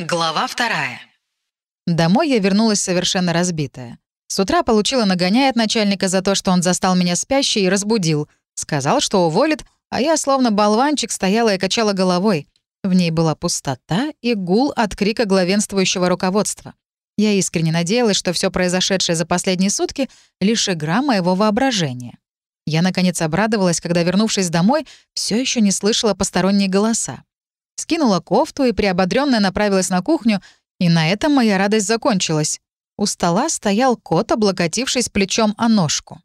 Глава вторая. Домой я вернулась совершенно разбитая. С утра получила нагоняй от начальника за то, что он застал меня спящей и разбудил. Сказал, что уволит, а я словно болванчик стояла и качала головой. В ней была пустота и гул от крика главенствующего руководства. Я искренне надеялась, что все произошедшее за последние сутки — лишь игра моего воображения. Я, наконец, обрадовалась, когда, вернувшись домой, все еще не слышала посторонние голоса скинула кофту и приободрённая направилась на кухню, и на этом моя радость закончилась. У стола стоял кот, облокотившись плечом о ножку.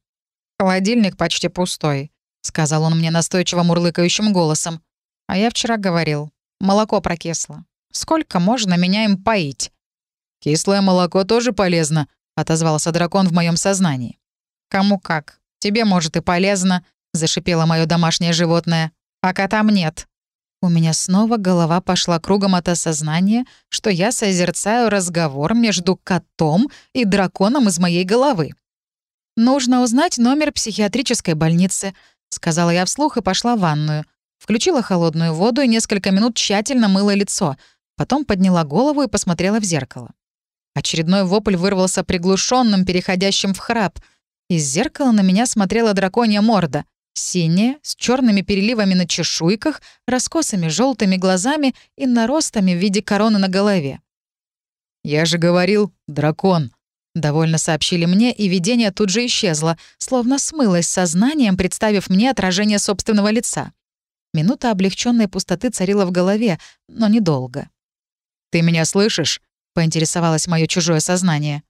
«Холодильник почти пустой», — сказал он мне настойчиво мурлыкающим голосом. «А я вчера говорил, молоко прокисло. Сколько можно меня им поить?» «Кислое молоко тоже полезно», — отозвался дракон в моем сознании. «Кому как. Тебе, может, и полезно», — зашипело мое домашнее животное. «А котам нет. У меня снова голова пошла кругом от осознания, что я созерцаю разговор между котом и драконом из моей головы. «Нужно узнать номер психиатрической больницы», — сказала я вслух и пошла в ванную. Включила холодную воду и несколько минут тщательно мыла лицо, потом подняла голову и посмотрела в зеркало. Очередной вопль вырвался приглушенным, переходящим в храп. Из зеркала на меня смотрела драконья морда. Синяя, с черными переливами на чешуйках, раскосыми желтыми глазами и наростами в виде короны на голове. «Я же говорил, дракон», — довольно сообщили мне, и видение тут же исчезло, словно смылось сознанием, представив мне отражение собственного лица. Минута облегченной пустоты царила в голове, но недолго. «Ты меня слышишь?» — поинтересовалось мое чужое сознание.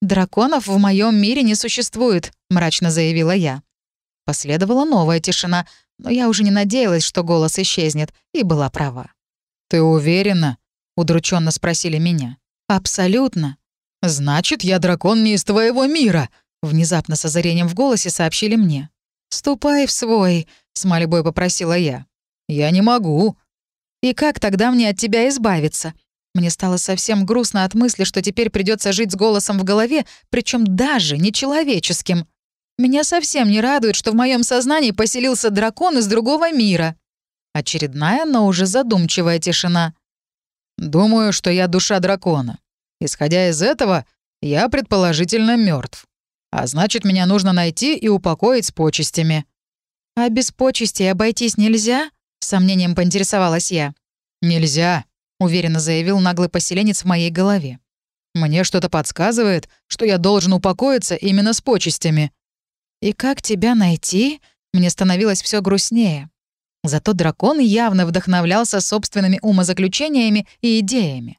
«Драконов в моем мире не существует», — мрачно заявила я. Последовала новая тишина, но я уже не надеялась, что голос исчезнет, и была права. «Ты уверена?» — удрученно спросили меня. «Абсолютно». «Значит, я дракон не из твоего мира», — внезапно с озарением в голосе сообщили мне. «Ступай в свой», — с мольбой попросила я. «Я не могу». «И как тогда мне от тебя избавиться?» Мне стало совсем грустно от мысли, что теперь придется жить с голосом в голове, причем даже нечеловеческим. Меня совсем не радует, что в моем сознании поселился дракон из другого мира. Очередная, но уже задумчивая тишина. Думаю, что я душа дракона. Исходя из этого, я предположительно мертв. А значит, меня нужно найти и упокоить с почестями. А без почестей обойтись нельзя? С сомнением поинтересовалась я. Нельзя, уверенно заявил наглый поселенец в моей голове. Мне что-то подсказывает, что я должен упокоиться именно с почестями. «И как тебя найти?» Мне становилось все грустнее. Зато дракон явно вдохновлялся собственными умозаключениями и идеями.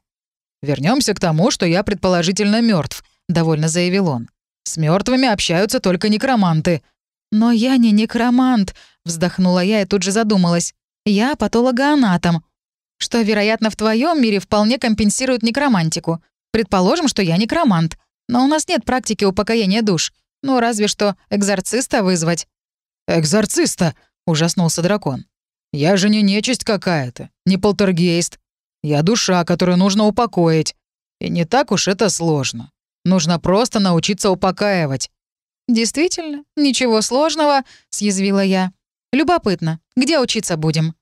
Вернемся к тому, что я предположительно мертв, довольно заявил он. С мертвыми общаются только некроманты. Но я не некромант, вздохнула я и тут же задумалась. Я патологоанатом, что, вероятно, в твоем мире вполне компенсирует некромантику. Предположим, что я некромант, но у нас нет практики упокоения душ. Ну, разве что экзорциста вызвать». «Экзорциста!» — ужаснулся дракон. «Я же не нечисть какая-то, не полтергейст. Я душа, которую нужно упокоить. И не так уж это сложно. Нужно просто научиться упокаивать». «Действительно, ничего сложного», — съязвила я. «Любопытно, где учиться будем?»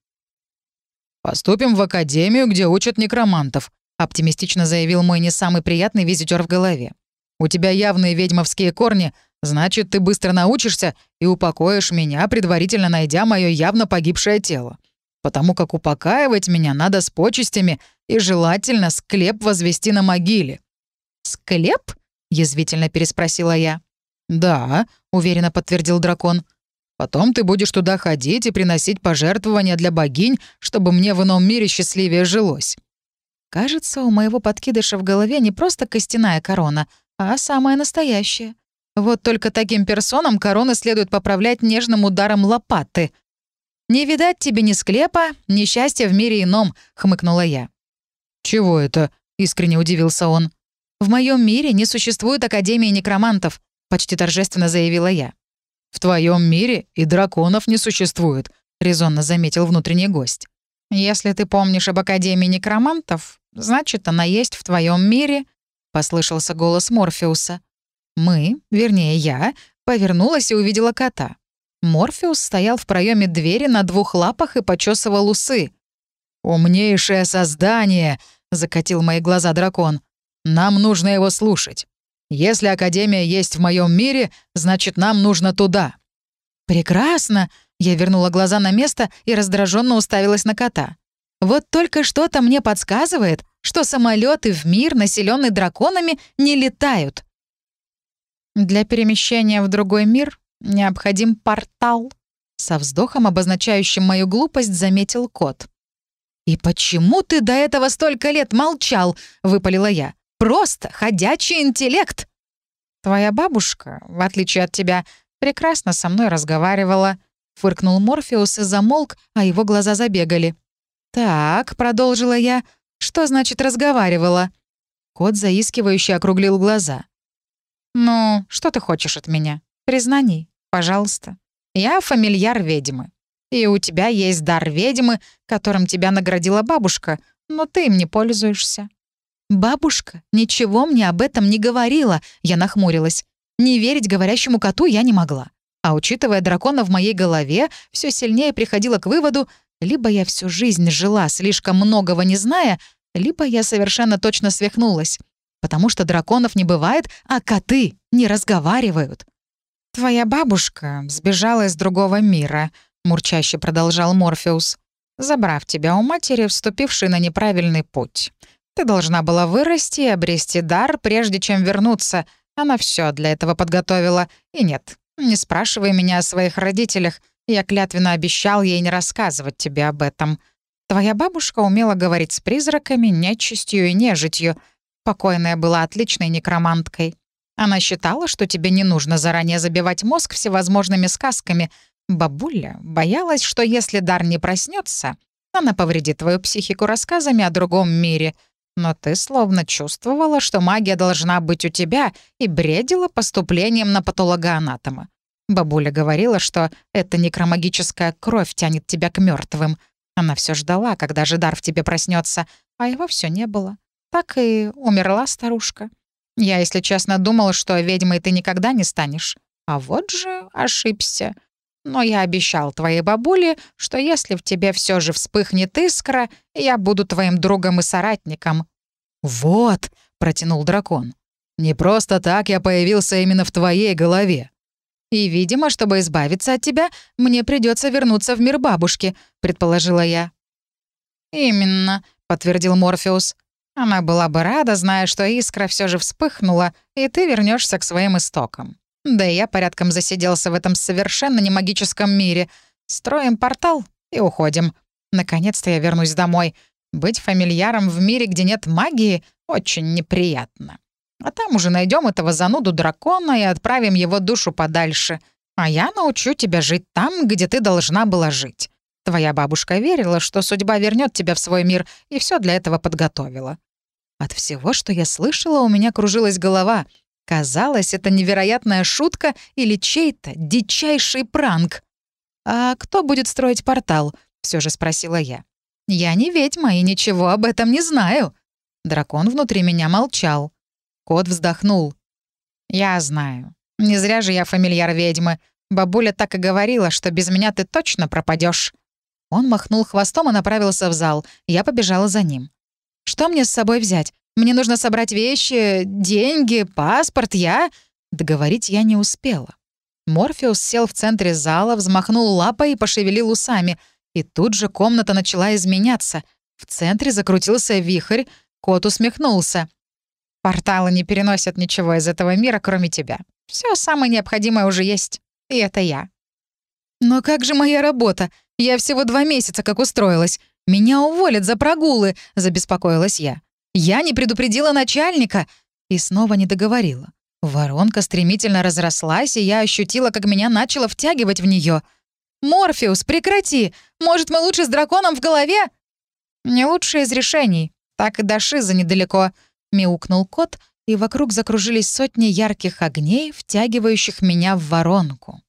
«Поступим в академию, где учат некромантов», — оптимистично заявил мой не самый приятный визитер в голове. «У тебя явные ведьмовские корни, Значит, ты быстро научишься и упокоишь меня, предварительно найдя мое явно погибшее тело. Потому как упокаивать меня надо с почестями и желательно склеп возвести на могиле». «Склеп?» — язвительно переспросила я. «Да», — уверенно подтвердил дракон. «Потом ты будешь туда ходить и приносить пожертвования для богинь, чтобы мне в ином мире счастливее жилось». Кажется, у моего подкидыша в голове не просто костяная корона, а самая настоящая. Вот только таким персонам короны следует поправлять нежным ударом лопаты. «Не видать тебе ни склепа, ни счастья в мире ином», — хмыкнула я. «Чего это?» — искренне удивился он. «В моем мире не существует Академии некромантов», — почти торжественно заявила я. «В твоем мире и драконов не существует», — резонно заметил внутренний гость. «Если ты помнишь об Академии некромантов, значит, она есть в твоем мире», — послышался голос Морфеуса. Мы, вернее я, повернулась и увидела кота. Морфеус стоял в проеме двери на двух лапах и почесывал усы. «Умнейшее создание!» — закатил мои глаза дракон. «Нам нужно его слушать. Если Академия есть в моем мире, значит, нам нужно туда». «Прекрасно!» — я вернула глаза на место и раздраженно уставилась на кота. «Вот только что-то мне подсказывает, что самолеты в мир, населенный драконами, не летают». «Для перемещения в другой мир необходим портал», — со вздохом, обозначающим мою глупость, заметил кот. «И почему ты до этого столько лет молчал?» — выпалила я. «Просто ходячий интеллект!» «Твоя бабушка, в отличие от тебя, прекрасно со мной разговаривала», — фыркнул Морфеус и замолк, а его глаза забегали. «Так», — продолжила я, — «что значит разговаривала?» Кот заискивающе округлил глаза. «Ну, что ты хочешь от меня? Признаний, пожалуйста. Я фамильяр ведьмы. И у тебя есть дар ведьмы, которым тебя наградила бабушка, но ты им не пользуешься». «Бабушка ничего мне об этом не говорила», — я нахмурилась. Не верить говорящему коту я не могла. А учитывая дракона в моей голове, все сильнее приходила к выводу, либо я всю жизнь жила, слишком многого не зная, либо я совершенно точно свихнулась. Потому что драконов не бывает, а коты не разговаривают. «Твоя бабушка сбежала из другого мира», — мурчаще продолжал Морфеус, «забрав тебя у матери, вступившей на неправильный путь. Ты должна была вырасти и обрести дар, прежде чем вернуться. Она все для этого подготовила. И нет, не спрашивай меня о своих родителях. Я клятвенно обещал ей не рассказывать тебе об этом. Твоя бабушка умела говорить с призраками, нечистью и нежитью. Покойная была отличной некроманткой. Она считала, что тебе не нужно заранее забивать мозг всевозможными сказками. Бабуля боялась, что если дар не проснется, она повредит твою психику рассказами о другом мире. Но ты словно чувствовала, что магия должна быть у тебя, и бредила поступлением на патологоанатома. Бабуля говорила, что эта некромагическая кровь тянет тебя к мертвым. Она все ждала, когда же дар в тебе проснется, а его все не было. Так и умерла старушка. Я, если честно, думала, что ведьмой ты никогда не станешь. А вот же ошибся. Но я обещал твоей бабуле, что если в тебе все же вспыхнет искра, я буду твоим другом и соратником». «Вот», — протянул дракон, — «не просто так я появился именно в твоей голове. «И, видимо, чтобы избавиться от тебя, мне придется вернуться в мир бабушки», — предположила я. «Именно», — подтвердил Морфеус. «Она была бы рада, зная, что искра все же вспыхнула, и ты вернешься к своим истокам. Да и я порядком засиделся в этом совершенно не магическом мире. Строим портал и уходим. Наконец-то я вернусь домой. Быть фамильяром в мире, где нет магии, очень неприятно». А там уже найдем этого зануду дракона и отправим его душу подальше. А я научу тебя жить там, где ты должна была жить. Твоя бабушка верила, что судьба вернет тебя в свой мир, и все для этого подготовила. От всего, что я слышала, у меня кружилась голова. Казалось, это невероятная шутка или чей-то дичайший пранк. «А кто будет строить портал?» — все же спросила я. «Я не ведьма и ничего об этом не знаю». Дракон внутри меня молчал. Кот вздохнул. «Я знаю. Не зря же я фамильяр ведьмы. Бабуля так и говорила, что без меня ты точно пропадешь. Он махнул хвостом и направился в зал. Я побежала за ним. «Что мне с собой взять? Мне нужно собрать вещи, деньги, паспорт, я...» Договорить я не успела. Морфеус сел в центре зала, взмахнул лапой и пошевелил усами. И тут же комната начала изменяться. В центре закрутился вихрь, кот усмехнулся. Порталы не переносят ничего из этого мира, кроме тебя. Все самое необходимое уже есть. И это я. Но как же моя работа? Я всего два месяца как устроилась. Меня уволят за прогулы, забеспокоилась я. Я не предупредила начальника. И снова не договорила. Воронка стремительно разрослась, и я ощутила, как меня начало втягивать в нее. «Морфеус, прекрати! Может, мы лучше с драконом в голове?» «Не лучшее из решений. Так и до Шиза недалеко», Мяукнул кот, и вокруг закружились сотни ярких огней, втягивающих меня в воронку.